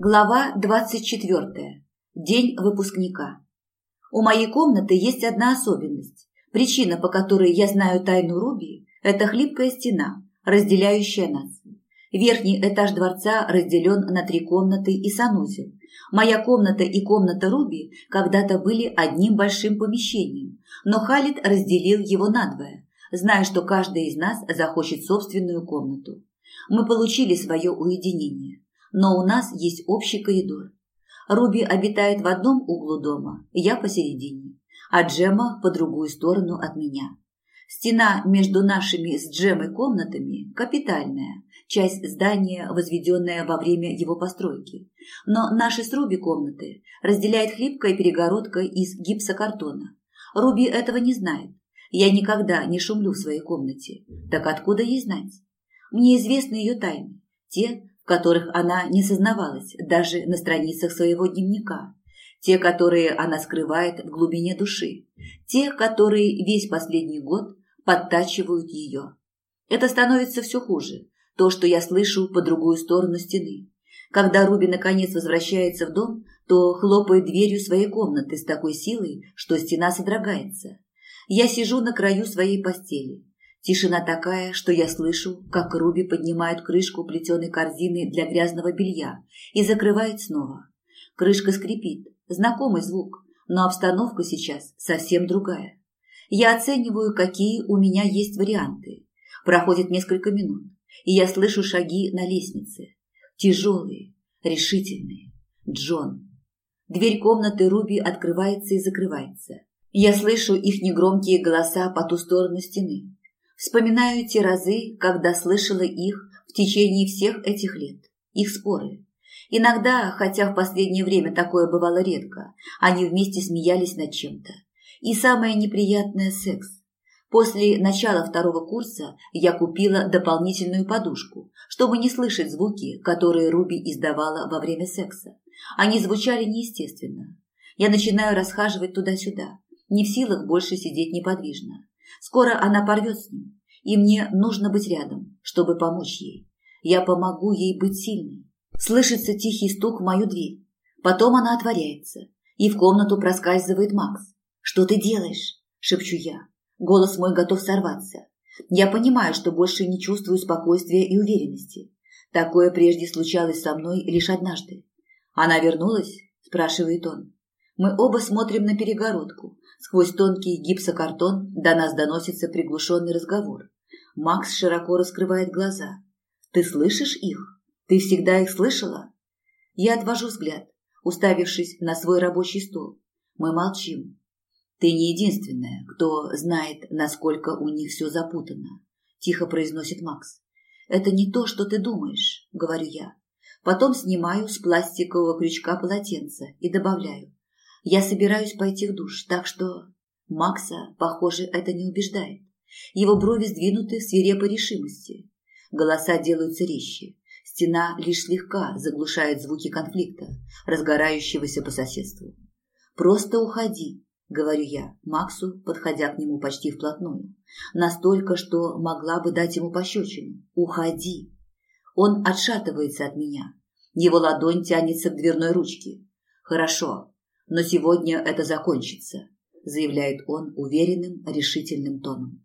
Глава 24. День выпускника. У моей комнаты есть одна особенность. Причина, по которой я знаю тайну Руби, это хлипкая стена, разделяющая нас. Верхний этаж дворца разделен на три комнаты и санузел. Моя комната и комната Руби когда-то были одним большим помещением, но Халид разделил его надвое, зная, что каждый из нас захочет собственную комнату. Мы получили свое уединение но у нас есть общий коридор. Руби обитает в одном углу дома, я посередине, а Джема по другую сторону от меня. Стена между нашими с Джемой комнатами капитальная, часть здания, возведенная во время его постройки. Но наши с Руби комнаты разделяет хлипкая перегородка из гипсокартона. Руби этого не знает. Я никогда не шумлю в своей комнате. Так откуда ей знать? Мне известны ее тайны, те, которых она не сознавалась даже на страницах своего дневника, те, которые она скрывает в глубине души, те, которые весь последний год подтачивают ее. Это становится все хуже, то, что я слышу по другую сторону стены. Когда Руби наконец возвращается в дом, то хлопает дверью своей комнаты с такой силой, что стена содрогается. Я сижу на краю своей постели, Тишина такая, что я слышу, как Руби поднимает крышку плетеной корзины для грязного белья и закрывает снова. Крышка скрипит, знакомый звук, но обстановка сейчас совсем другая. Я оцениваю, какие у меня есть варианты. Проходит несколько минут, и я слышу шаги на лестнице. Тяжелые, решительные. Джон. Дверь комнаты Руби открывается и закрывается. Я слышу их негромкие голоса по ту сторону стены. Вспоминаю те разы, когда слышала их в течение всех этих лет, их споры. Иногда, хотя в последнее время такое бывало редко, они вместе смеялись над чем-то. И самое неприятное – секс. После начала второго курса я купила дополнительную подушку, чтобы не слышать звуки, которые Руби издавала во время секса. Они звучали неестественно. Я начинаю расхаживать туда-сюда, не в силах больше сидеть неподвижно. Скоро она порвет с ним, и мне нужно быть рядом, чтобы помочь ей. Я помогу ей быть сильной. Слышится тихий стук в мою дверь. Потом она отворяется, и в комнату проскальзывает Макс. «Что ты делаешь?» – шепчу я. Голос мой готов сорваться. Я понимаю, что больше не чувствую спокойствия и уверенности. Такое прежде случалось со мной лишь однажды. «Она вернулась?» – спрашивает он. Мы оба смотрим на перегородку, Сквозь тонкий гипсокартон до нас доносится приглушенный разговор. Макс широко раскрывает глаза. «Ты слышишь их? Ты всегда их слышала?» Я отвожу взгляд, уставившись на свой рабочий стол. Мы молчим. «Ты не единственная, кто знает, насколько у них все запутано», – тихо произносит Макс. «Это не то, что ты думаешь», – говорю я. Потом снимаю с пластикового крючка полотенце и добавляю. Я собираюсь пойти в душ, так что... Макса, похоже, это не убеждает. Его брови сдвинуты в свирепой решимости. Голоса делаются резче. Стена лишь слегка заглушает звуки конфликта, разгорающегося по соседству. «Просто уходи», — говорю я Максу, подходя к нему почти вплотную. Настолько, что могла бы дать ему пощечину. «Уходи». Он отшатывается от меня. Его ладонь тянется к дверной ручке. «Хорошо, но сегодня это закончится, заявляет он уверенным, решительным тоном.